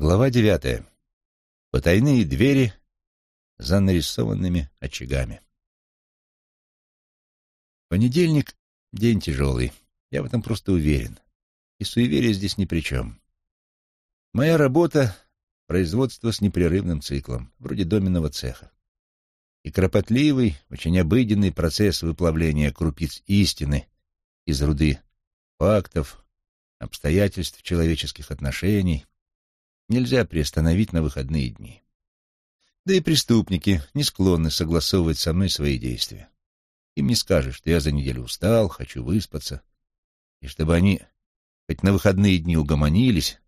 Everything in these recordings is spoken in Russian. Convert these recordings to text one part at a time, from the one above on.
Глава девятая. Потайные двери за нарисованными очагами. Понедельник — день тяжелый. Я в этом просто уверен. И суеверие здесь ни при чем. Моя работа — производство с непрерывным циклом, вроде доменного цеха. И кропотливый, очень обыденный процесс выплавления крупиц истины из руды фактов, обстоятельств человеческих отношений нельзя приостановить на выходные дни. Да и преступники не склонны согласовывать со мной свои действия. Им не скажешь, что я за неделю устал, хочу выспаться, и чтобы они хоть на выходные дни угомонились,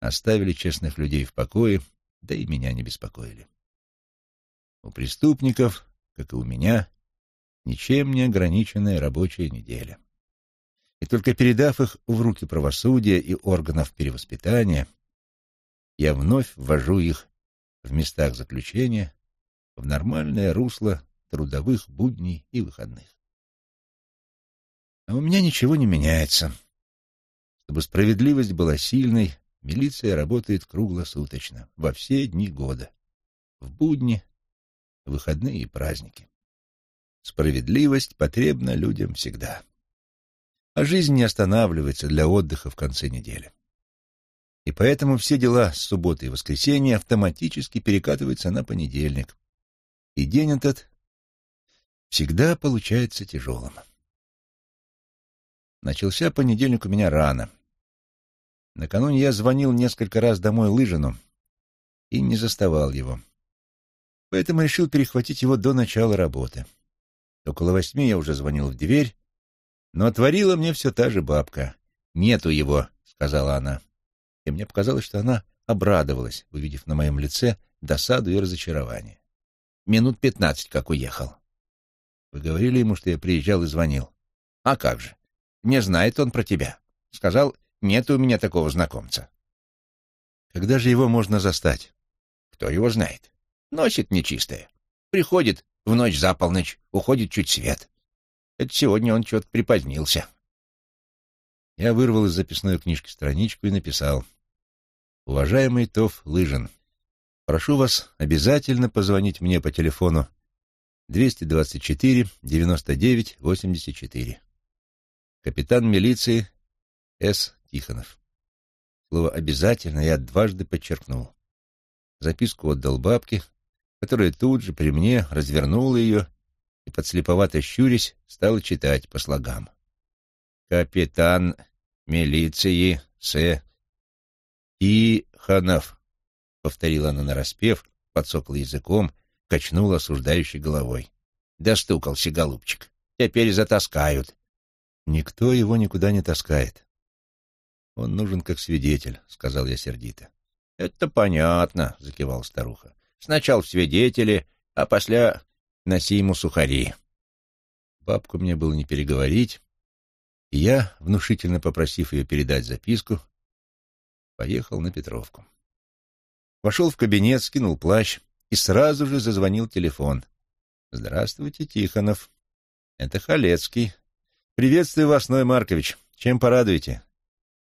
оставили честных людей в покое, да и меня не беспокоили. У преступников, как и у меня, ничем не ограниченная рабочая неделя. И только передав их в руки правосудия и органов перевоспитания, я вновь ввожу их в местах заключения в нормальное русло трудовых будней и выходных. А у меня ничего не меняется. Чтобы справедливость была сильной, милиция работает круглосуточно, во все дни года, в будни, выходные и праздники. Справедливость потребна людям всегда. А жизнь не останавливается для отдыха в конце недели. И поэтому все дела с субботы и воскресенья автоматически перекатываются на понедельник. И день этот всегда получается тяжелым. Начался понедельник у меня рано. Накануне я звонил несколько раз домой Лыжину и не заставал его. Поэтому решил перехватить его до начала работы. Около восьми я уже звонил в дверь, но отворила мне все та же бабка. «Нету его», — сказала она и мне показалось, что она обрадовалась, увидев на моем лице досаду и разочарование. Минут пятнадцать, как уехал. Вы говорили ему, что я приезжал и звонил. А как же? Не знает он про тебя. Сказал, нет у меня такого знакомца. Когда же его можно застать? Кто его знает? Носит нечистое. Приходит в ночь за полночь, уходит чуть свет. Это сегодня он что-то припозднился. Я вырвал из записной книжки страничку и написал. «Уважаемый Тов Лыжин, прошу вас обязательно позвонить мне по телефону 224-99-84. Капитан милиции С. Тихонов». Слово «обязательно» я дважды подчеркнул. Записку отдал бабке, которая тут же при мне развернула ее и, подслеповато щурясь, стала читать по слогам. «Капитан милиции С. Тихонов», — повторила она нараспев, подсокла языком, качнула осуждающей головой. «Достукался, голубчик. Теперь затаскают». «Никто его никуда не таскает. Он нужен как свидетель», — сказал я сердито. «Это понятно», — закивал старуха. «Сначала свидетели, а после носи ему сухари». Бабку мне было не переговорить, и я, внушительно попросив ее передать записку, поехал на Петровку. Вошел в кабинет, скинул плащ и сразу же зазвонил телефон. «Здравствуйте, Тихонов. Это Халецкий. Приветствую вас, Ной Маркович. Чем порадуете?»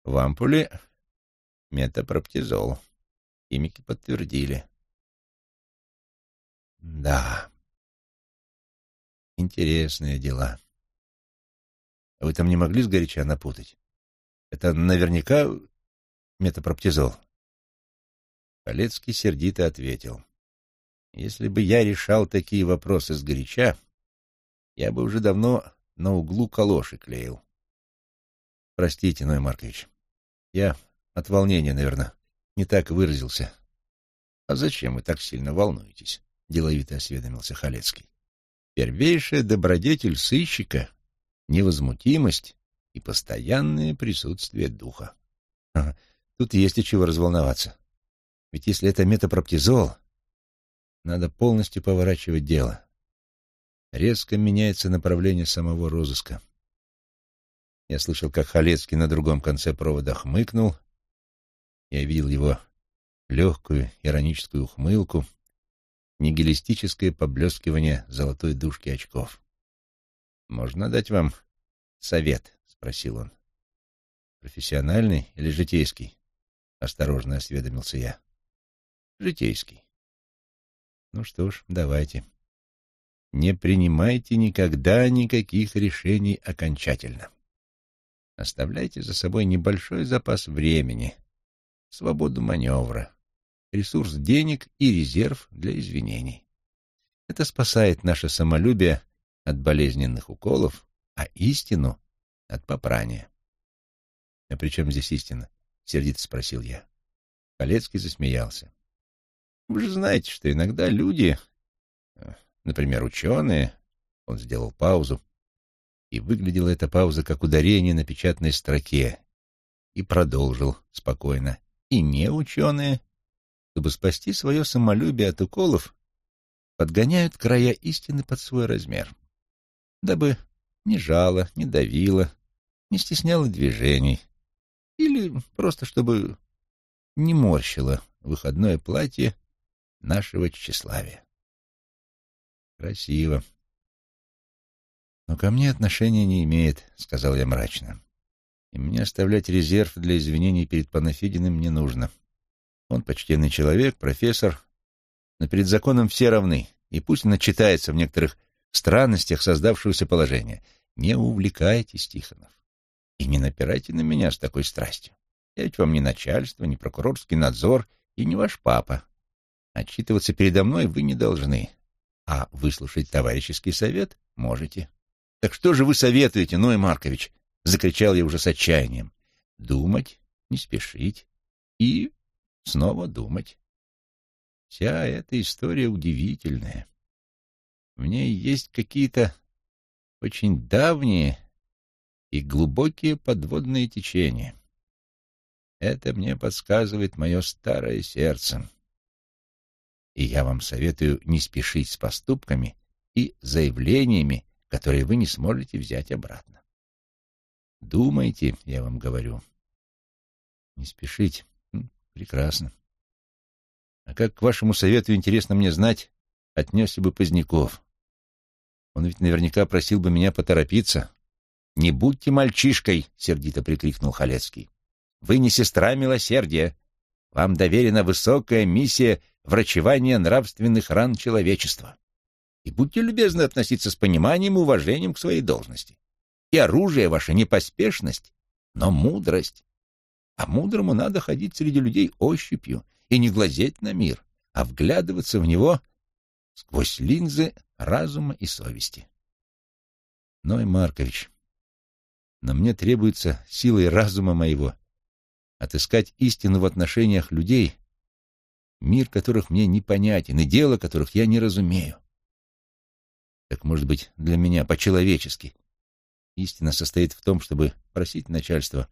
«В ампуле метапроптизол». Химики подтвердили. «Да, интересные дела». Вы там не могли сгоряча напутать? Это наверняка метапроптизол. Полецкий сердито ответил. Если бы я решал такие вопросы сгоряча, я бы уже давно на углу калоши клеил. Простите, Ной Маркович, я от волнения, наверное, не так выразился. А зачем вы так сильно волнуетесь? Деловито осведомился Халецкий. Первейшая добродетель сыщика невозмутимость и постоянное присутствие духа. Ага, тут есть и чего разволноваться. Ведь если это метапроптизол, надо полностью поворачивать дело. Резко меняется направление самого розыска. Я слышал, как Халецкий на другом конце провода хмыкнул. Я видел его легкую ироническую ухмылку, нигилистическое поблескивание золотой дужки очков. «Можно дать вам совет?» — спросил он. «Профессиональный или житейский?» осторожно осведомился я. Житейский. Ну что ж, давайте. Не принимайте никогда никаких решений окончательно. Оставляйте за собой небольшой запас времени, свободу маневра, ресурс денег и резерв для извинений. Это спасает наше самолюбие от болезненных уколов, а истину — от попрания. — А при чем здесь истина? — сердито спросил я. Колецкий засмеялся. — Вы же знаете, что иногда люди, например, ученые, он сделал паузу, и выглядела эта пауза как ударение на печатной строке, и продолжил спокойно. И не ученые, чтобы спасти свое самолюбие от уколов, подгоняют края истины под свой размер, дабы не жало, не давило, не стесняло движений, или просто чтобы не морщило выходное платье нашего тщеславия. Красиво. Но ко мне отношения не имеет, — сказал я мрачно. И мне оставлять резерв для извинений перед Панафидиным не нужно. Он почтенный человек, профессор, но перед законом все равны, и пусть он отчитается в некоторых странностях создавшегося положения. Не увлекайтесь, Тихонов, и не напирайте на меня с такой страстью. Я ведь вам не начальство, не прокурорский надзор и не ваш папа. Отчитываться передо мной вы не должны, а выслушать товарищеский совет можете. Так что же вы советуете, Ной Маркович? Закричал я уже с отчаянием. Думать, не спешить и снова думать. Вся эта история удивительная. В ней есть какие-то очень давние и глубокие подводные течения. Это мне подсказывает мое старое сердце. И я вам советую не спешить с поступками и заявлениями, которые вы не сможете взять обратно. Думайте, я вам говорю. Не спешить. Прекрасно. А как к вашему совету, интересно мне знать, отнесся бы Поздняков? Он ведь наверняка просил бы меня поторопиться. «Не будьте мальчишкой!» — сердито прикрикнул Халецкий. «Вы не сестра милосердия. Вам доверена высокая миссия врачевания нравственных ран человечества и будьте любезны относиться с пониманием и уважением к своей должности. И оружие ваше не поспешность, но мудрость. А мудрому надо ходить среди людей ощупью и не глазеть на мир, а вглядываться в него сквозь линзы разума и совести. Ной Маркович, но мне требуется силой разума моего отыскать истину в отношениях людей, мир которых мне непонятен и дело которых я не разумею как, может быть, для меня по-человечески. Истина состоит в том, чтобы просить начальство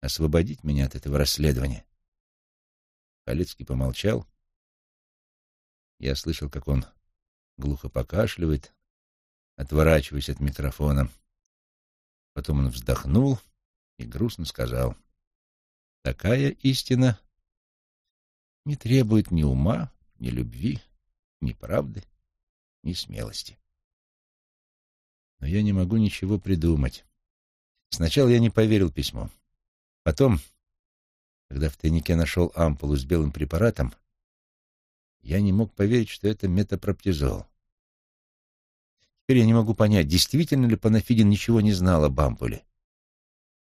освободить меня от этого расследования. Халецкий помолчал. Я слышал, как он глухо покашливает, отворачиваясь от микрофона. Потом он вздохнул и грустно сказал, «Такая истина не требует ни ума, ни любви, ни правды, ни смелости но я не могу ничего придумать. Сначала я не поверил письму. Потом, когда в тайнике нашел ампулу с белым препаратом, я не мог поверить, что это метапроптизол. Теперь я не могу понять, действительно ли Панафидин ничего не знал об ампуле.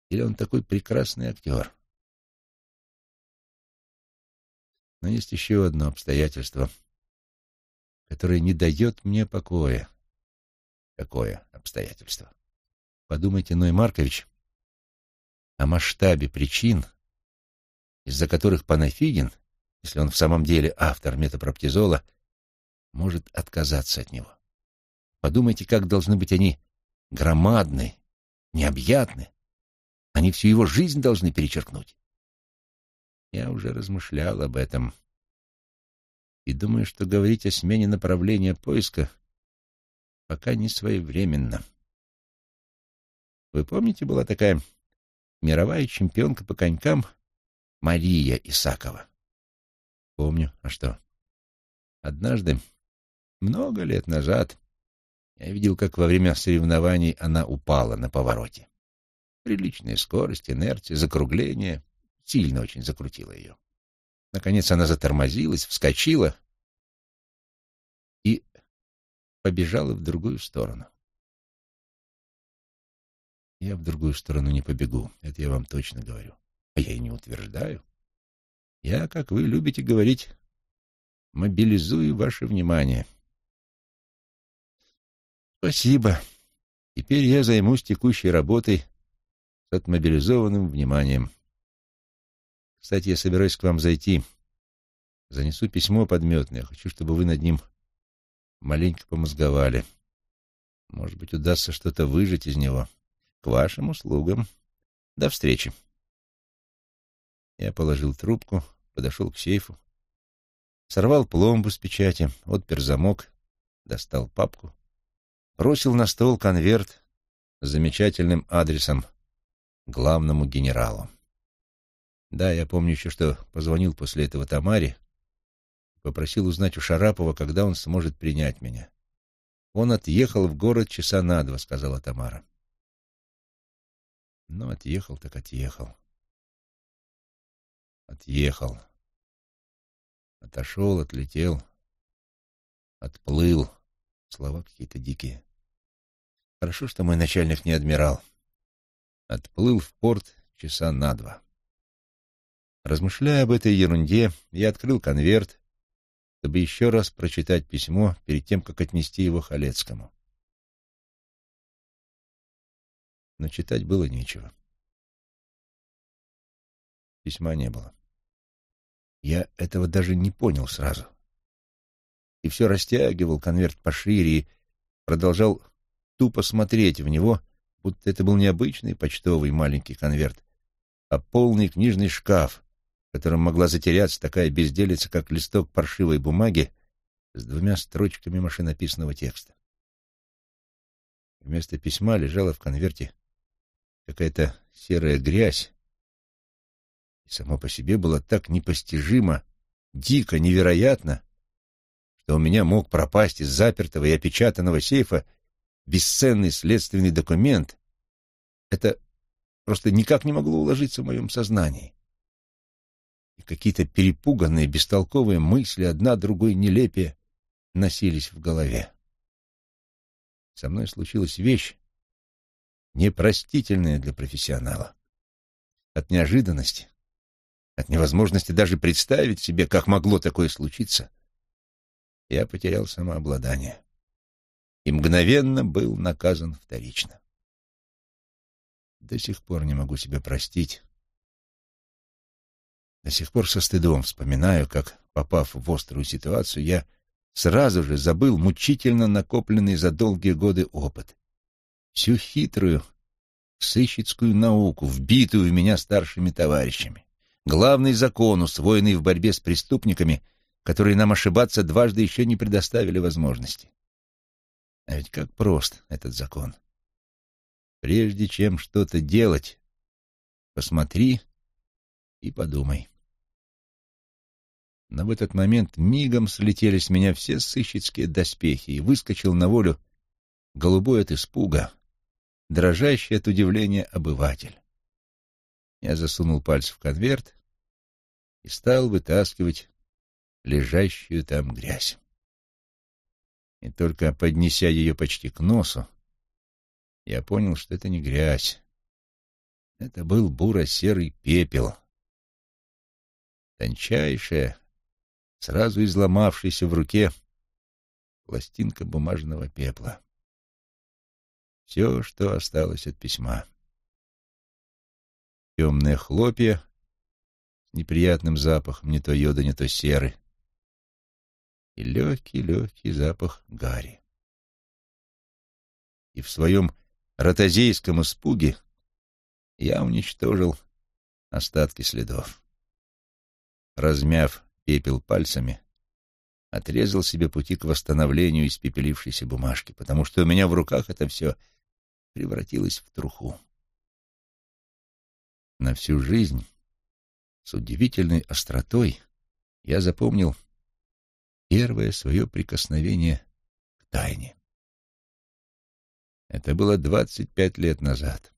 Или он такой прекрасный актер. Но есть еще одно обстоятельство, которое не дает мне покоя. Какое обстоятельство? Подумайте, Ной Маркович, о масштабе причин, из-за которых Панафидин, если он в самом деле автор метапроптизола, может отказаться от него. Подумайте, как должны быть они громадны, необъятны. Они всю его жизнь должны перечеркнуть. Я уже размышлял об этом и думаю, что говорить о смене направления поиска пока не своевременно. Вы помните, была такая мировая чемпионка по конькам Мария Исакова? Помню. А что? Однажды, много лет назад, я видел, как во время соревнований она упала на повороте. Приличная скорость, инерция, закругление, сильно очень закрутило ее. Наконец она затормозилась, вскочила и побежала в другую сторону. Я в другую сторону не побегу, это я вам точно говорю. А я и не утверждаю. Я, как вы любите говорить, мобилизую ваше внимание. Спасибо. Теперь я займусь текущей работой с отмобилизованным вниманием. Кстати, я собираюсь к вам зайти. Занесу письмо подметное. Хочу, чтобы вы над ним маленько помозговали. Может быть, удастся что-то выжать из него. К вашим услугам. До встречи. Я положил трубку, подошел к сейфу, сорвал пломбу с печати, отпер замок, достал папку, бросил на стол конверт с замечательным адресом главному генералу. Да, я помню еще, что позвонил после этого Тамаре, попросил узнать у Шарапова, когда он сможет принять меня. Он отъехал в город часа на два, сказала Тамара. Ну, отъехал так отъехал. Отъехал. Отошел, отлетел, отплыл. Слова какие-то дикие. Хорошо, что мой начальник не адмирал. Отплыл в порт часа на два. Размышляя об этой ерунде, я открыл конверт, чтобы еще раз прочитать письмо перед тем, как отнести его Халецкому. Но читать было нечего. Письма не было. Я этого даже не понял сразу. И все растягивал конверт пошире и продолжал тупо смотреть в него, будто это был не обычный почтовый маленький конверт, а полный книжный шкаф, в котором могла затеряться такая безделица, как листок паршивой бумаги с двумя строчками машинописного текста. Вместо письма лежала в конверте какая-то серая грязь, само по себе было так непостижимо, дико, невероятно, что у меня мог пропасть из запертого и опечатанного сейфа бесценный следственный документ. Это просто никак не могло уложиться в моем сознании. И какие-то перепуганные, бестолковые мысли, одна другой нелепее, носились в голове. Со мной случилась вещь, непростительная для профессионала. От неожиданности от невозможности даже представить себе, как могло такое случиться, я потерял самообладание и мгновенно был наказан вторично. До сих пор не могу себя простить. До сих пор со стыдом вспоминаю, как, попав в острую ситуацию, я сразу же забыл мучительно накопленный за долгие годы опыт. Всю хитрую сыщицкую науку, вбитую в меня старшими товарищами главный закон, усвоенный в борьбе с преступниками, которые нам ошибаться дважды еще не предоставили возможности. А ведь как прост этот закон. Прежде чем что-то делать, посмотри и подумай. Но в этот момент мигом слетели с меня все сыщицкие доспехи, и выскочил на волю голубой от испуга, дрожащий от удивления обыватель. Я засунул пальцы в конверт и стал вытаскивать лежащую там грязь. И только поднеся ее почти к носу, я понял, что это не грязь. Это был буро-серый пепел. Тончайшая, сразу изломавшаяся в руке пластинка бумажного пепла. Все, что осталось от письма темные хлопья с неприятным запахом, не то йода, не то серы, и легкий-легкий запах гари. И в своем ротозейском испуге я уничтожил остатки следов. Размяв пепел пальцами, отрезал себе пути к восстановлению испепелившейся бумажки, потому что у меня в руках это все превратилось в труху на всю жизнь, с удивительной остротой, я запомнил первое свое прикосновение к тайне. Это было двадцать пять лет назад.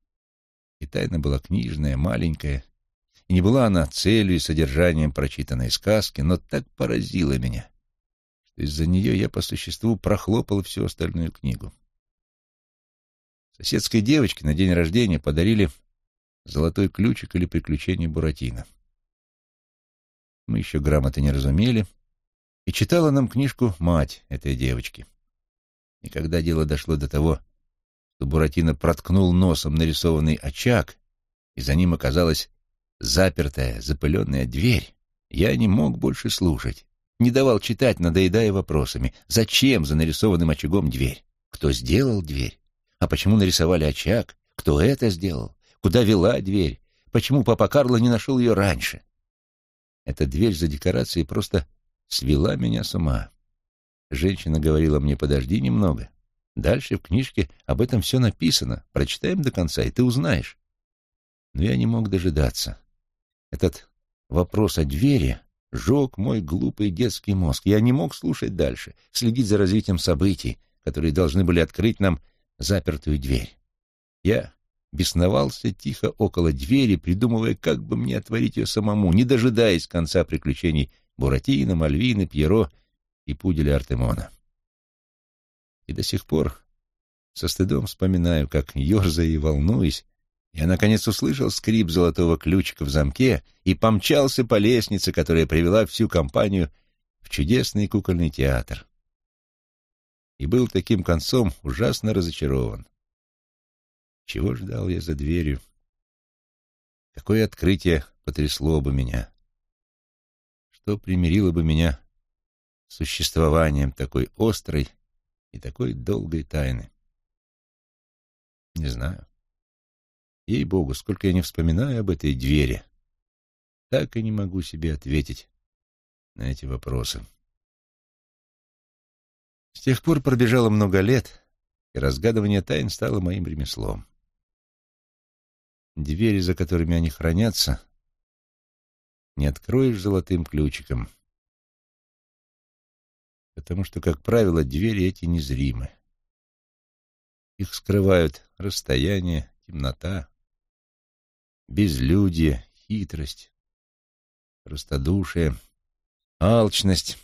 И тайна была книжная, маленькая, и не была она целью и содержанием прочитанной сказки, но так поразила меня, что из-за нее я по существу прохлопал всю остальную книгу. Соседской девочке на день рождения подарили золотой ключик или приключение Буратино. Мы еще грамоты не разумели, и читала нам книжку мать этой девочки. И когда дело дошло до того, что Буратино проткнул носом нарисованный очаг, и за ним оказалась запертая, запыленная дверь, я не мог больше слушать. Не давал читать, надоедая вопросами. Зачем за нарисованным очагом дверь? Кто сделал дверь? А почему нарисовали очаг? Кто это сделал? Куда вела дверь? Почему папа Карло не нашел ее раньше? Эта дверь за декорацией просто свела меня с ума. Женщина говорила мне, подожди немного. Дальше в книжке об этом все написано. Прочитаем до конца, и ты узнаешь. Но я не мог дожидаться. Этот вопрос о двери жег мой глупый детский мозг. Я не мог слушать дальше, следить за развитием событий, которые должны были открыть нам запертую дверь. Я бесновался тихо около двери, придумывая, как бы мне отворить ее самому, не дожидаясь конца приключений Буратино, Мальвины, Пьеро и пуделя Артемона. И до сих пор со стыдом вспоминаю, как, ерзая и волнуясь, я, наконец, услышал скрип золотого ключика в замке и помчался по лестнице, которая привела всю компанию в чудесный кукольный театр. И был таким концом ужасно разочарован. Чего ждал я за дверью? Какое открытие потрясло бы меня? Что примирило бы меня с существованием такой острой и такой долгой тайны? Не знаю. Ей-богу, сколько я не вспоминаю об этой двери, так и не могу себе ответить на эти вопросы. С тех пор пробежало много лет, и разгадывание тайн стало моим ремеслом. Двери, за которыми они хранятся, не откроешь золотым ключиком, потому что, как правило, двери эти незримы. Их скрывают расстояние, темнота, безлюдие, хитрость, простодушие, алчность,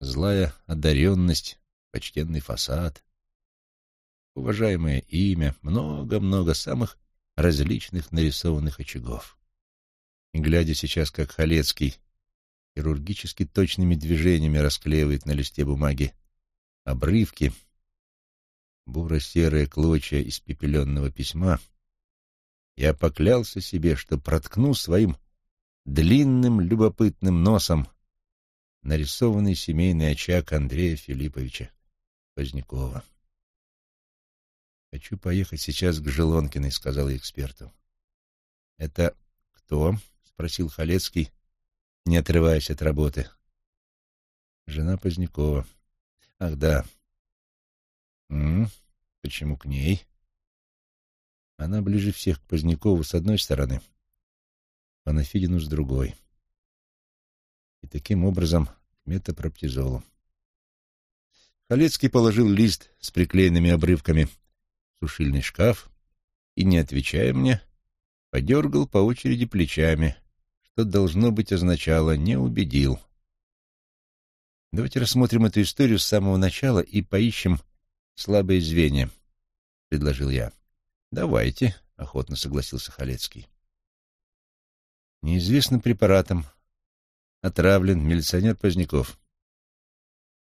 злая одаренность, почтенный фасад, уважаемое имя, много-много самых различных нарисованных очагов. И глядя сейчас, как Халецкий хирургически точными движениями расклеивает на листе бумаги обрывки, буро-серые клочья испепеленного письма — я поклялся себе, что проткну своим длинным любопытным носом нарисованный семейный очаг Андрея Филипповича Позднякова. «Хочу поехать сейчас к Желонкиной», — сказал эксперту. «Это кто?» — спросил Халецкий, не отрываясь от работы. «Жена Позднякова. Ах, да. М -м, почему к ней?» Она ближе всех к Позднякову с одной стороны, а на Федину с другой. И таким образом к метапроптизолу. Халецкий положил лист с приклеенными обрывками сушильный шкаф и, не отвечая мне, подергал по очереди плечами, что, должно быть, означало «не убедил». Давайте рассмотрим эту историю с самого начала и поищем слабые звенья, — предложил я. Давайте, охотно согласился Халецкий. Неизвестным препаратом отравлен милиционер Поздняков.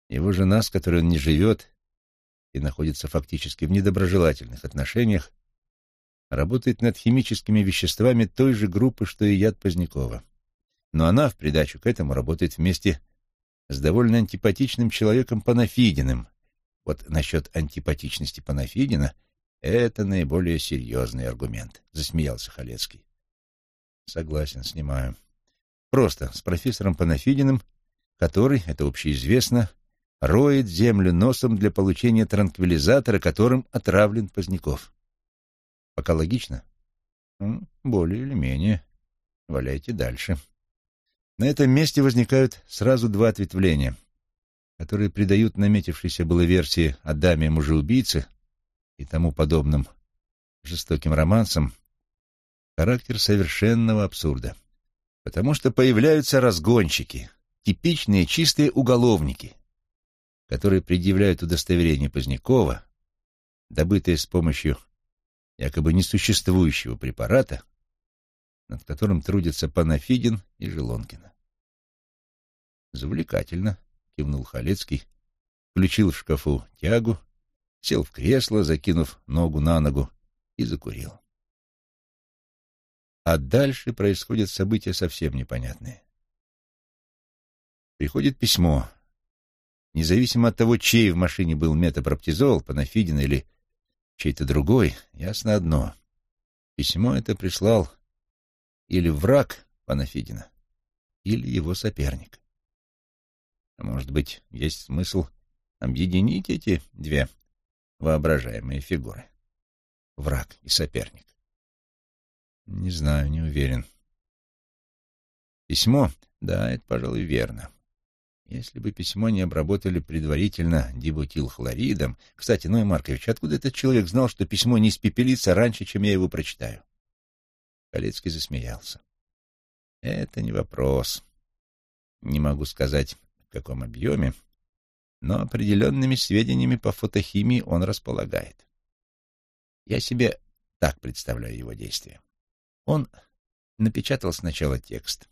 Его жена, с которой он не живет и находится фактически в недоброжелательных отношениях, работает над химическими веществами той же группы, что и яд Позднякова. Но она, в придачу к этому, работает вместе с довольно антипатичным человеком Панафидиным. Вот насчет антипатичности Панафидина это наиболее серьезный аргумент, засмеялся Халецкий. Согласен, снимаю. Просто с профессором Панафидиным, который, это общеизвестно, роет землю носом для получения транквилизатора, которым отравлен Поздняков. Пока логично? Более или менее. Валяйте дальше. На этом месте возникают сразу два ответвления, которые придают наметившейся было версии о даме мужеубийце и тому подобным жестоким романсам характер совершенного абсурда. Потому что появляются разгонщики, типичные чистые уголовники, которые предъявляют удостоверение Позднякова, добытое с помощью якобы несуществующего препарата, над которым трудятся Панафидин и Желонкина. «Завлекательно», — кивнул Халецкий, включил в шкафу тягу, сел в кресло, закинув ногу на ногу, и закурил. А дальше происходят события совсем непонятные. Приходит письмо. Независимо от того, чей в машине был метапроптизол, Панафидин или чей-то другой, ясно одно. Письмо это прислал или враг Панафидина, или его соперник. А может быть, есть смысл объединить эти две воображаемые фигуры? Враг и соперник. Не знаю, не уверен. Письмо? Да, это, пожалуй, верно. Если бы письмо не обработали предварительно дибутилхлоридом... Кстати, Ной Маркович, откуда этот человек знал, что письмо не испепелится раньше, чем я его прочитаю? Колецкий засмеялся. Это не вопрос. Не могу сказать, в каком объеме, но определенными сведениями по фотохимии он располагает. Я себе так представляю его действия. Он напечатал сначала текст,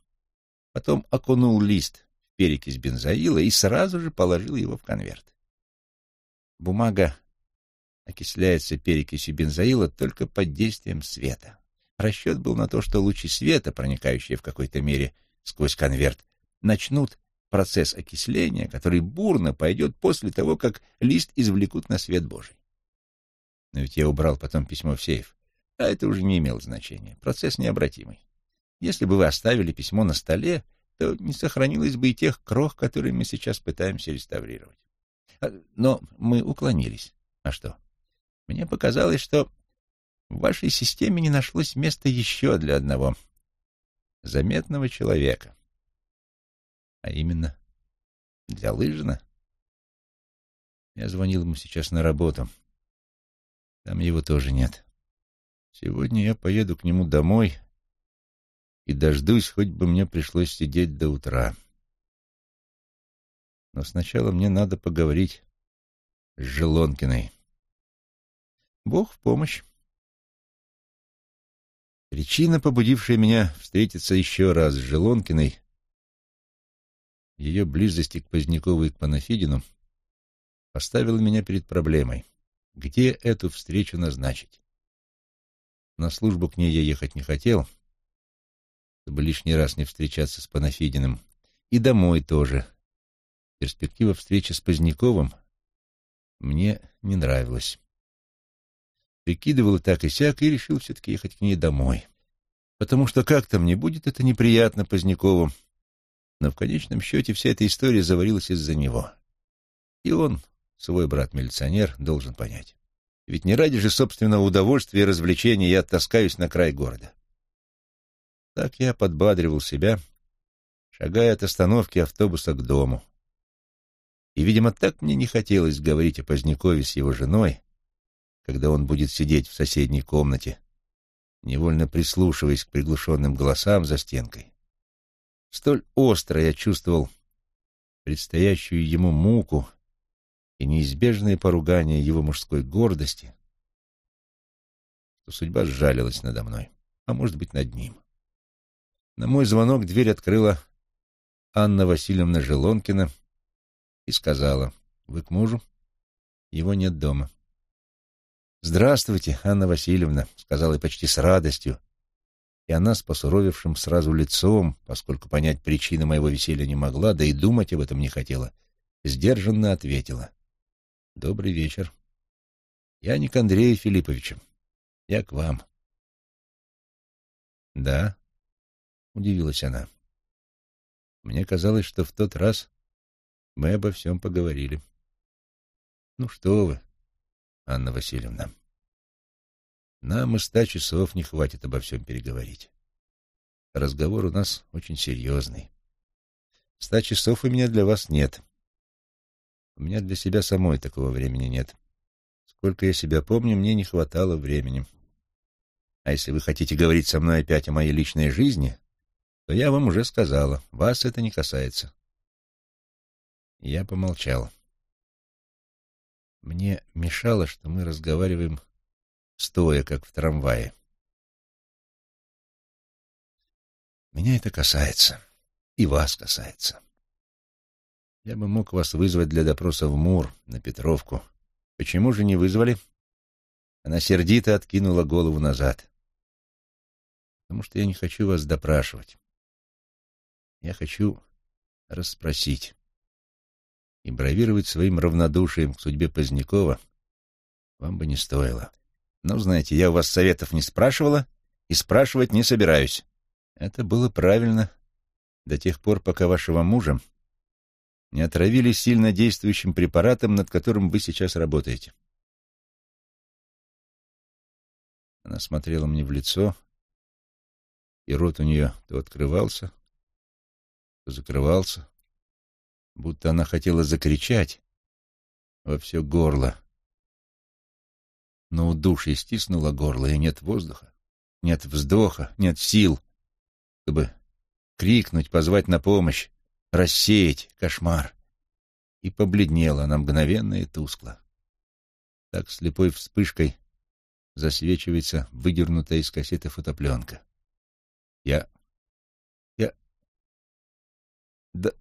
потом окунул лист перекись бензоила и сразу же положил его в конверт. Бумага окисляется перекисью бензоила только под действием света. Расчет был на то, что лучи света, проникающие в какой-то мере сквозь конверт, начнут процесс окисления, который бурно пойдет после того, как лист извлекут на свет Божий. Но ведь я убрал потом письмо в сейф. А это уже не имело значения. Процесс необратимый. Если бы вы оставили письмо на столе, то не сохранилось бы и тех крох, которые мы сейчас пытаемся реставрировать. А, но мы уклонились. А что? Мне показалось, что в вашей системе не нашлось места еще для одного заметного человека. А именно, для Лыжина. Я звонил ему сейчас на работу. Там его тоже нет. Сегодня я поеду к нему домой и дождусь, хоть бы мне пришлось сидеть до утра. Но сначала мне надо поговорить с Желонкиной. Бог в помощь. Причина, побудившая меня встретиться еще раз с Желонкиной, ее близости к Позднякову и к Панафидину, поставила меня перед проблемой. Где эту встречу назначить? На службу к ней я ехать не хотел, чтобы лишний раз не встречаться с Панафидиным. И домой тоже. Перспектива встречи с Поздняковым мне не нравилась. Прикидывал так и сяк и решил все-таки ехать к ней домой. Потому что как там не будет это неприятно Позднякову, но в конечном счете вся эта история заварилась из-за него. И он, свой брат-милиционер, должен понять. Ведь не ради же собственного удовольствия и развлечения я таскаюсь на край города. Так я подбадривал себя, шагая от остановки автобуса к дому. И, видимо, так мне не хотелось говорить о Позднякове с его женой, когда он будет сидеть в соседней комнате, невольно прислушиваясь к приглушенным голосам за стенкой. Столь остро я чувствовал предстоящую ему муку и неизбежное поругание его мужской гордости, что судьба сжалилась надо мной, а может быть, над ним. На мой звонок дверь открыла Анна Васильевна Желонкина и сказала, «Вы к мужу? Его нет дома». «Здравствуйте, Анна Васильевна», — сказала почти с радостью, и она с посуровевшим сразу лицом, поскольку понять причины моего веселья не могла, да и думать об этом не хотела, сдержанно ответила. Добрый вечер. Я не к Андрею Филипповичу. Я к вам. Да, удивилась она. Мне казалось, что в тот раз мы обо всем поговорили. Ну что вы, Анна Васильевна. Нам и ста часов не хватит обо всем переговорить. Разговор у нас очень серьезный. Ста часов у меня для вас нет. У меня для себя самой такого времени нет. Сколько я себя помню, мне не хватало времени. А если вы хотите говорить со мной опять о моей личной жизни, то я вам уже сказала, вас это не касается. Я помолчал. Мне мешало, что мы разговариваем стоя, как в трамвае. Меня это касается. И вас касается. Я бы мог вас вызвать для допроса в Мур, на Петровку. Почему же не вызвали? Она сердито откинула голову назад. Потому что я не хочу вас допрашивать. Я хочу расспросить. И бравировать своим равнодушием к судьбе Позднякова вам бы не стоило. Но, знаете, я у вас советов не спрашивала и спрашивать не собираюсь. Это было правильно до тех пор, пока вашего мужа не отравили сильно действующим препаратом, над которым вы сейчас работаете. Она смотрела мне в лицо, и рот у нее то открывался, закрывался, будто она хотела закричать во все горло. Но удушье стиснуло горло, и нет воздуха, нет вздоха, нет сил — чтобы крикнуть, позвать на помощь, рассеять кошмар. И побледнела она мгновенно и тускло. Так слепой вспышкой засвечивается выдернутая из кассеты фотопленка. Я... Да...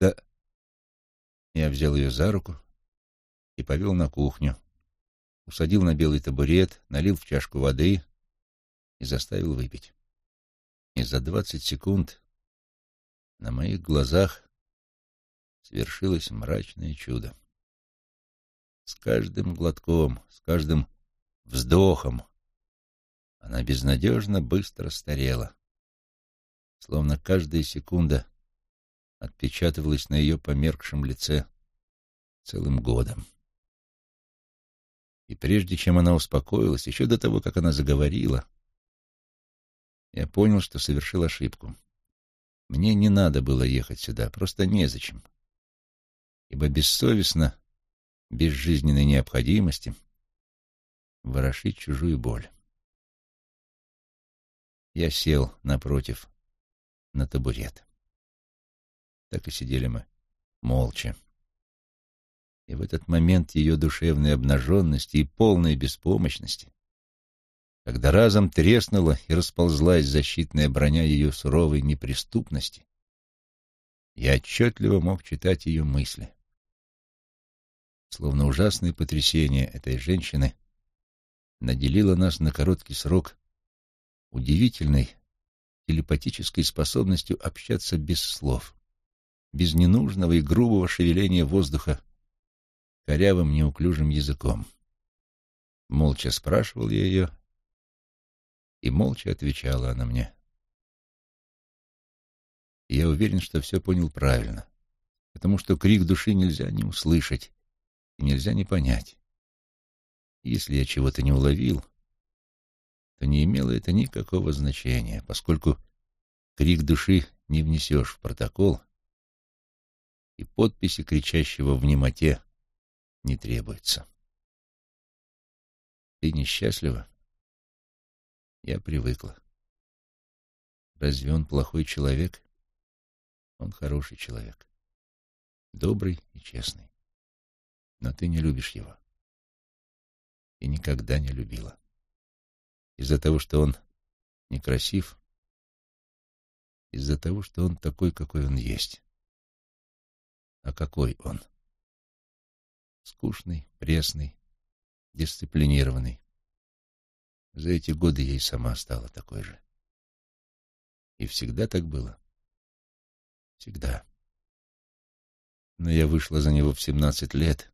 Да... Я взял ее за руку и повел на кухню. Усадил на белый табурет, налил в чашку воды и заставил выпить. И за двадцать секунд на моих глазах свершилось мрачное чудо. С каждым глотком, с каждым вздохом она безнадежно быстро старела, словно каждая секунда отпечатывалась на ее померкшем лице целым годом. И прежде чем она успокоилась, еще до того, как она заговорила, я понял, что совершил ошибку. Мне не надо было ехать сюда, просто незачем. Ибо бессовестно, без жизненной необходимости, ворошить чужую боль. Я сел напротив, на табурет. Так и сидели мы, молча. И в этот момент ее душевной обнаженности и полной беспомощности когда разом треснула и расползлась защитная броня ее суровой неприступности, я отчетливо мог читать ее мысли. Словно ужасное потрясение этой женщины наделило нас на короткий срок удивительной телепатической способностью общаться без слов, без ненужного и грубого шевеления воздуха корявым неуклюжим языком. Молча спрашивал я ее, и молча отвечала она мне. И я уверен, что все понял правильно, потому что крик души нельзя не услышать и нельзя не понять. Если я чего-то не уловил, то не имело это никакого значения, поскольку крик души не внесешь в протокол, и подписи кричащего в немоте не требуется. Ты несчастлива? Я привыкла. Разве он плохой человек? Он хороший человек. Добрый и честный. Но ты не любишь его. И никогда не любила. Из-за того, что он некрасив, из-за того, что он такой, какой он есть. А какой он? Скучный, пресный, дисциплинированный, за эти годы и сама стала такой же. И всегда так было. Всегда. Но я вышла за него в семнадцать лет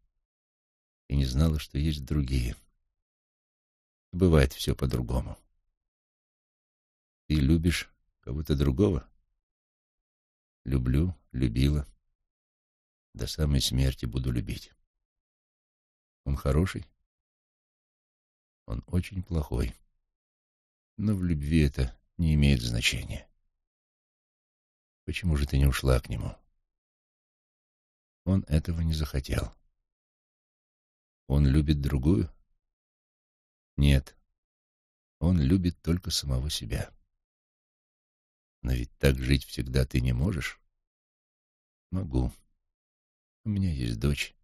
и не знала, что есть другие. Бывает все по-другому. Ты любишь кого-то другого? Люблю, любила. До самой смерти буду любить. Он хороший? Он очень плохой. Но в любви это не имеет значения. Почему же ты не ушла к нему? Он этого не захотел. Он любит другую? Нет. Он любит только самого себя. Но ведь так жить всегда ты не можешь. Могу. У меня есть дочь.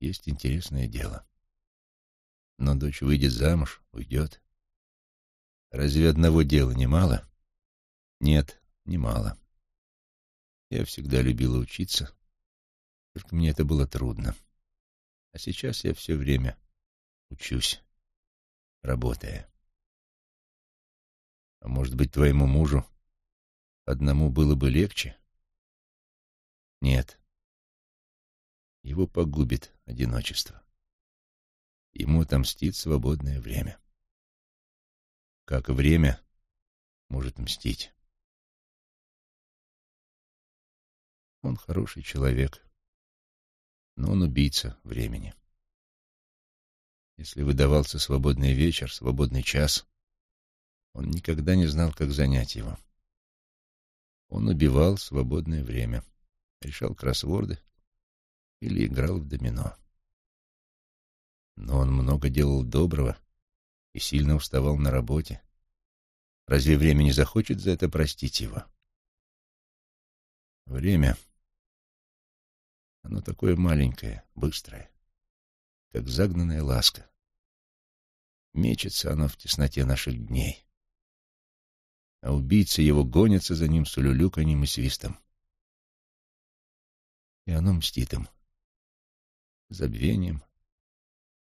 Есть интересное дело. Но дочь выйдет замуж, уйдет. Разве одного дела немало? Нет, немало. Я всегда любила учиться, только мне это было трудно. А сейчас я все время учусь, работая. А может быть, твоему мужу одному было бы легче? Нет. Его погубит одиночество. Ему отомстит свободное время. Как время может мстить. Он хороший человек, но он убийца времени. Если выдавался свободный вечер, свободный час, он никогда не знал, как занять его. Он убивал свободное время, решал кроссворды или играл в домино. Но он много делал доброго и сильно уставал на работе. Разве время не захочет за это простить его? Время оно такое маленькое, быстрое, как загнанная ласка. Мечется оно в тесноте наших дней. А убийцы его гонятся за ним с улюлюканьем и свистом. И оно мстит им. Забвением,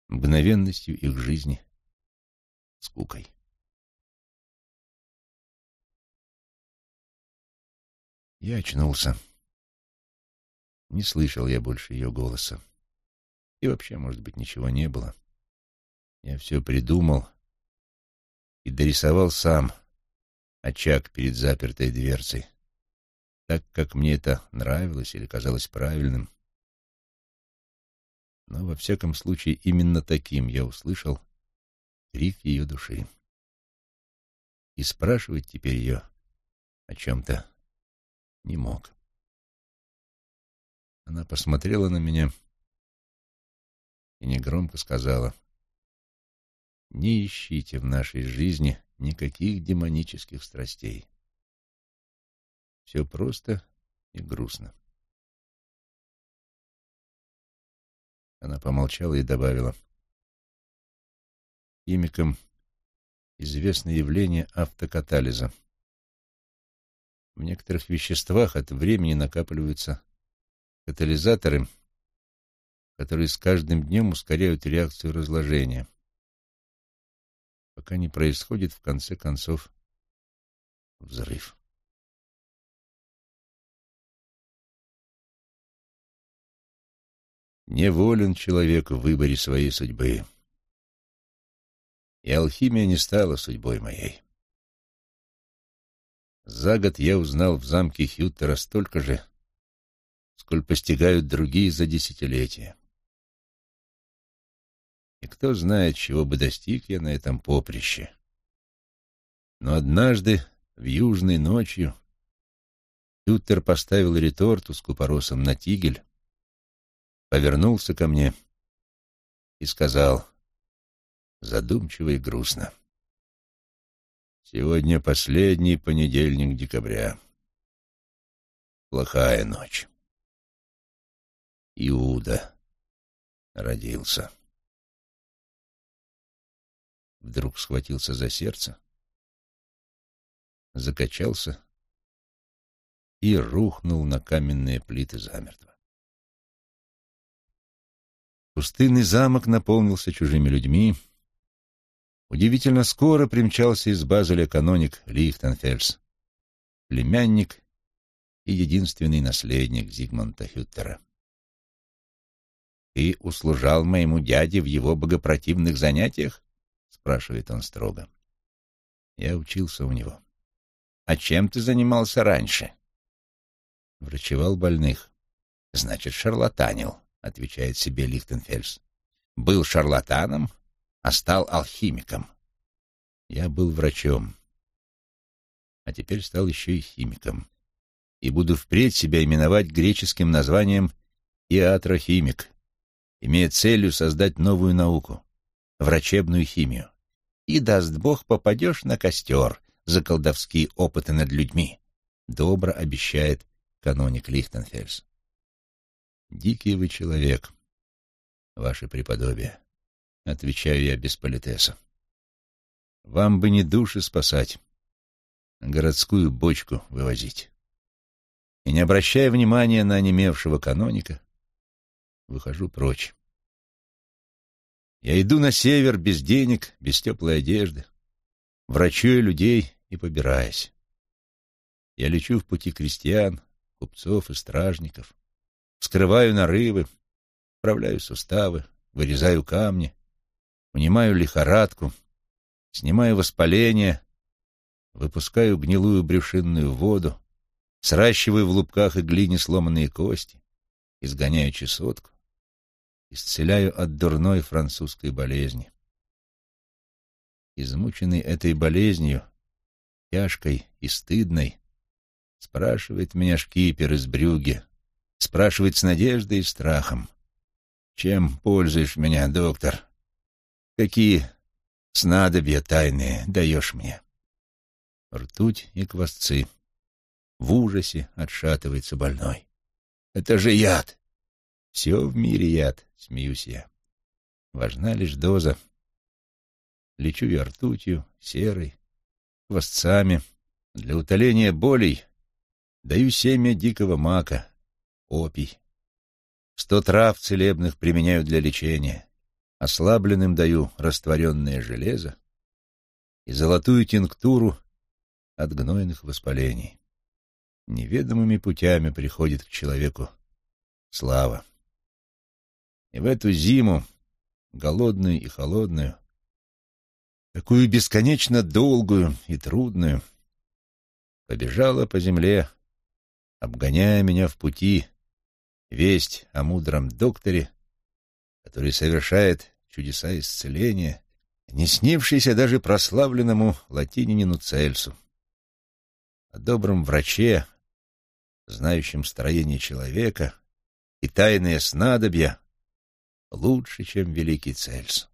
мгновенностью их жизни, скукой. Я очнулся. Не слышал я больше ее голоса. И вообще, может быть, ничего не было. Я все придумал и дорисовал сам очаг перед запертой дверцей, так, как мне это нравилось или казалось правильным. Но, во всяком случае, именно таким я услышал крик ее души. И спрашивать теперь ее о чем-то не мог. Она посмотрела на меня и негромко сказала, «Не ищите в нашей жизни никаких демонических страстей. Все просто и грустно». Она помолчала и добавила, «Химикам известно явление автокатализа. В некоторых веществах от времени накапливаются катализаторы, которые с каждым днем ускоряют реакцию разложения, пока не происходит в конце концов взрыв. Неволен человек в выборе своей судьбы. И алхимия не стала судьбой моей. За год я узнал в замке Хьютера столько же, сколь постигают другие за десятилетия. И кто знает, чего бы достиг я на этом поприще. Но однажды, в южной ночью, Ютер поставил реторту с купоросом на тигель, повернулся ко мне и сказал, задумчиво и грустно, «Сегодня последний понедельник декабря. Плохая ночь. Иуда родился. Вдруг схватился за сердце, закачался и рухнул на каменные плиты замертво. Пустынный замок наполнился чужими людьми. Удивительно скоро примчался из Базеля каноник Лихтенфельс, племянник и единственный наследник Зигмунда Хюттера. «Ты услужал моему дяде в его богопротивных занятиях?» — спрашивает он строго. Я учился у него. «А чем ты занимался раньше?» «Врачевал больных». «Значит, шарлатанил», — отвечает себе Лихтенфельс. «Был шарлатаном, а стал алхимиком». Я был врачом, а теперь стал еще и химиком. И буду впредь себя именовать греческим названием «иатрохимик», имея целью создать новую науку — врачебную химию. и, даст Бог, попадешь на костер за колдовские опыты над людьми, — добро обещает каноник Лихтенфельс. Дикий вы человек, ваше преподобие, — отвечаю я без политеса. Вам бы не души спасать, а городскую бочку вывозить. И не обращая внимания на онемевшего каноника, выхожу прочь. Я иду на север без денег, без теплой одежды, врачуя людей и побираясь. Я лечу в пути крестьян, купцов и стражников, вскрываю нарывы, вправляю суставы, вырезаю камни, унимаю лихорадку, снимаю воспаление, выпускаю гнилую брюшинную воду, сращиваю в лубках и глине сломанные кости, изгоняю чесотку, исцеляю от дурной французской болезни. Измученный этой болезнью, тяжкой и стыдной, спрашивает меня шкипер из Брюги, спрашивает с надеждой и страхом. Чем пользуешь меня, доктор? Какие снадобья тайные даешь мне? Ртуть и квасцы. В ужасе отшатывается больной. Это же яд! Все в мире яд, смеюсь я. Важна лишь доза. Лечу я ртутью, серой, квасцами. Для утоления болей даю семя дикого мака, опий. Сто трав целебных применяю для лечения. Ослабленным даю растворенное железо и золотую тинктуру от гнойных воспалений. Неведомыми путями приходит к человеку слава. И в эту зиму, голодную и холодную, такую бесконечно долгую и трудную, побежала по земле, обгоняя меня в пути, весть о мудром докторе, который совершает чудеса исцеления, не снившийся даже прославленному латининину Цельсу, о добром враче, знающем строение человека и тайные снадобья, лучше, чем великий Цельс,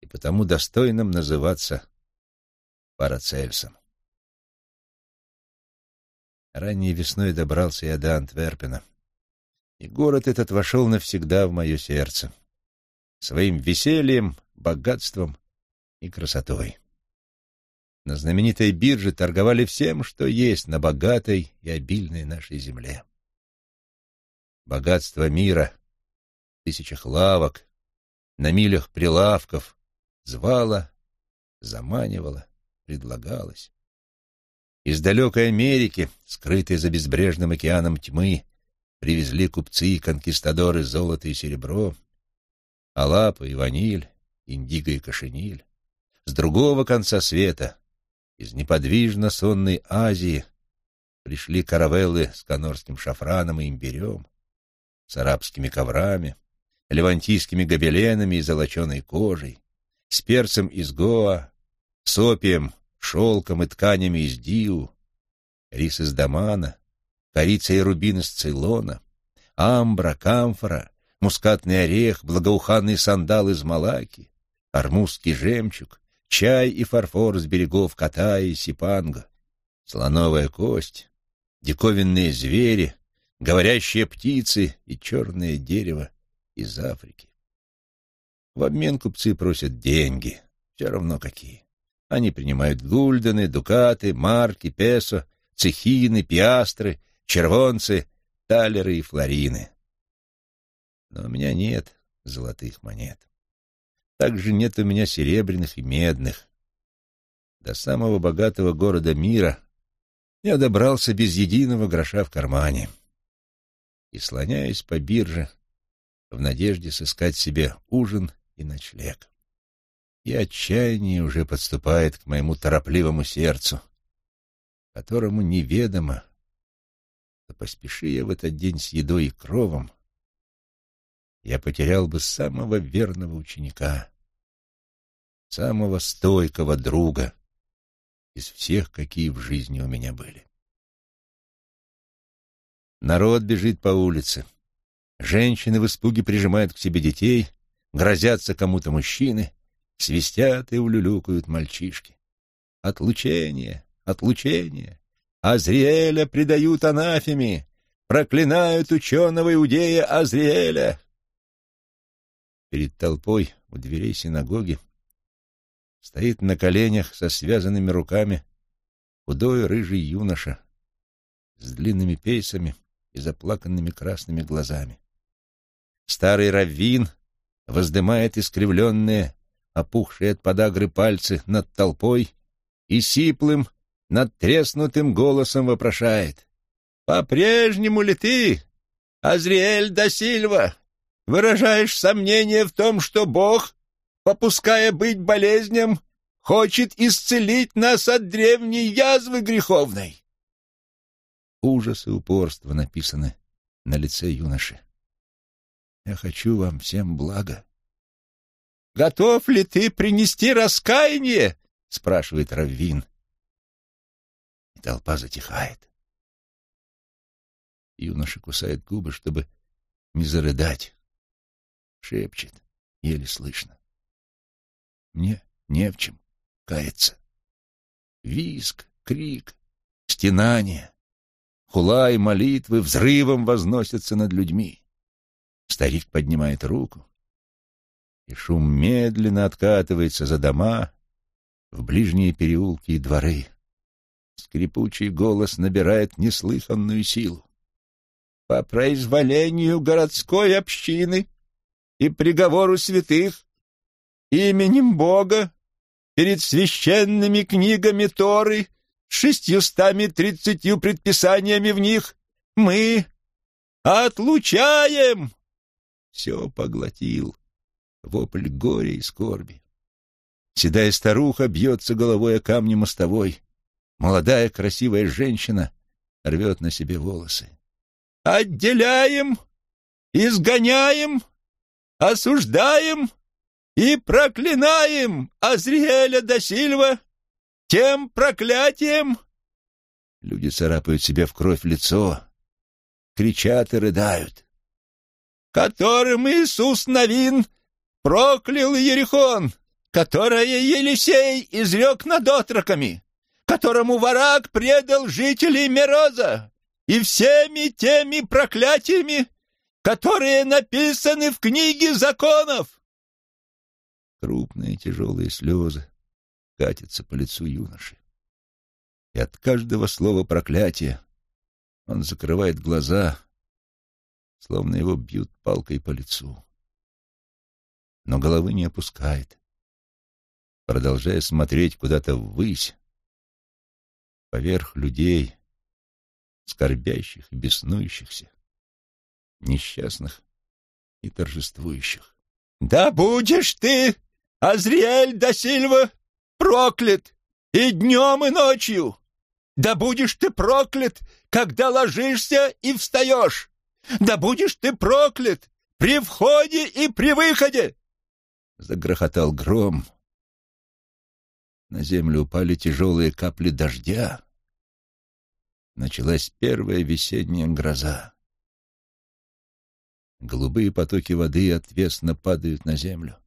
и потому достойным называться Парацельсом. Ранней весной добрался я до Антверпена, и город этот вошел навсегда в мое сердце, своим весельем, богатством и красотой. На знаменитой бирже торговали всем, что есть на богатой и обильной нашей земле. Богатство мира — тысячах лавок, на милях прилавков, звала, заманивала, предлагалась. Из далекой Америки, скрытой за безбрежным океаном тьмы, привезли купцы и конкистадоры золото и серебро, алапа и ваниль, индиго и кошениль. С другого конца света, из неподвижно сонной Азии, пришли каравеллы с канорским шафраном и имбирем, с арабскими коврами, левантийскими гобеленами и золоченой кожей, с перцем из Гоа, с опием, шелком и тканями из Диу, рис из Дамана, корица и рубин из Цейлона, амбра, камфора, мускатный орех, благоуханный сандал из Малаки, армузский жемчуг, чай и фарфор с берегов Катая и Сипанга, слоновая кость, диковинные звери, говорящие птицы и черное дерево из Африки. В обмен купцы просят деньги, все равно какие. Они принимают гульдены, дукаты, марки, песо, цехины, пиастры, червонцы, талеры и флорины. Но у меня нет золотых монет. Также нет у меня серебряных и медных. До самого богатого города мира я добрался без единого гроша в кармане. И слоняюсь по бирже, в надежде сыскать себе ужин и ночлег. И отчаяние уже подступает к моему торопливому сердцу, которому неведомо, поспеши я в этот день с едой и кровом, я потерял бы самого верного ученика, самого стойкого друга из всех, какие в жизни у меня были. Народ бежит по улице. Женщины в испуге прижимают к себе детей, грозятся кому-то мужчины, свистят и улюлюкают мальчишки. Отлучение, отлучение. Азриэля предают анафеме, проклинают ученого иудея Азриэля. Перед толпой у дверей синагоги стоит на коленях со связанными руками худой рыжий юноша с длинными пейсами и заплаканными красными глазами. Старый раввин воздымает искривленные, опухшие от подагры пальцы над толпой и сиплым, надтреснутым голосом вопрошает. «По-прежнему ли ты, Азриэль да Сильва, выражаешь сомнение в том, что Бог, попуская быть болезням, хочет исцелить нас от древней язвы греховной?» Ужас и упорство написаны на лице юноши. Я хочу вам всем блага. «Готов ли ты принести раскаяние?» — спрашивает Раввин. Толпа затихает. Юноша кусает губы, чтобы не зарыдать. Шепчет, еле слышно. Мне не в чем каяться. Виск, крик, стенание, хула и молитвы взрывом возносятся над людьми. Старик поднимает руку, и шум медленно откатывается за дома в ближние переулки и дворы. Скрипучий голос набирает неслыханную силу. По произволению городской общины и приговору святых именем Бога перед священными книгами Торы шестьюстами тридцатью предписаниями в них мы отлучаем все поглотил. Вопль горя и скорби. Седая старуха бьется головой о камни мостовой. Молодая красивая женщина рвет на себе волосы. «Отделяем, изгоняем, осуждаем и проклинаем Азриэля да Сильва тем проклятием!» Люди царапают себе в кровь лицо, кричат и рыдают которым Иисус Новин проклял Ерихон, которое Елисей изрек над отроками, которому Варак предал жителей Мероза, и всеми теми проклятиями, которые написаны в книге законов. Крупные тяжелые слезы катятся по лицу юноши. И от каждого слова проклятия он закрывает глаза, словно его бьют палкой по лицу. Но головы не опускает, продолжая смотреть куда-то ввысь, поверх людей, скорбящих и беснующихся, несчастных и торжествующих. «Да будешь ты, Азриэль да Сильва, проклят и днем, и ночью! Да будешь ты проклят, когда ложишься и встаешь! Да будешь ты проклят при входе и при выходе!» Загрохотал гром. На землю упали тяжелые капли дождя. Началась первая весенняя гроза. Голубые потоки воды отвесно падают на землю.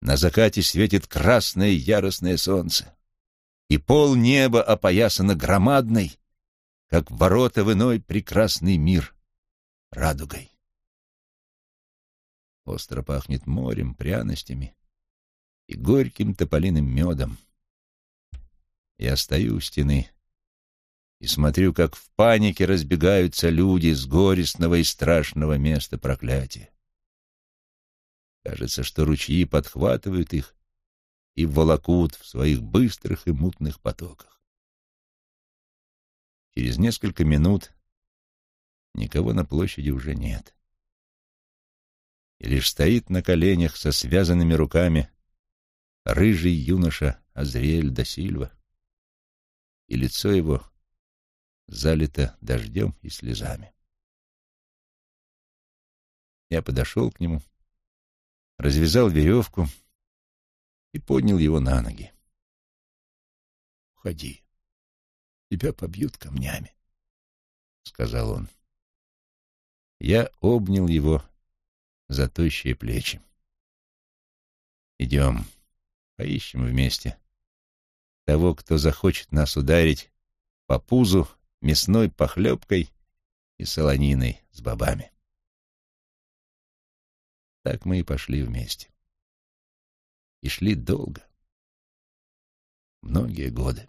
На закате светит красное яростное солнце, и пол неба опоясано громадной, как ворота в иной прекрасный мир радугой. Остро пахнет морем, пряностями и горьким тополиным медом. Я стою у стены и смотрю, как в панике разбегаются люди с горестного и страшного места проклятия. Кажется, что ручьи подхватывают их и волокут в своих быстрых и мутных потоках. Через несколько минут Никого на площади уже нет. И лишь стоит на коленях со связанными руками рыжий юноша Азриэль да Сильва, и лицо его залито дождем и слезами. Я подошел к нему, развязал веревку и поднял его на ноги. «Уходи, тебя побьют камнями», — сказал он. Я обнял его за тощие плечи. Идем, поищем вместе того, кто захочет нас ударить по пузу мясной похлебкой и солониной с бобами. Так мы и пошли вместе. И шли долго, многие годы.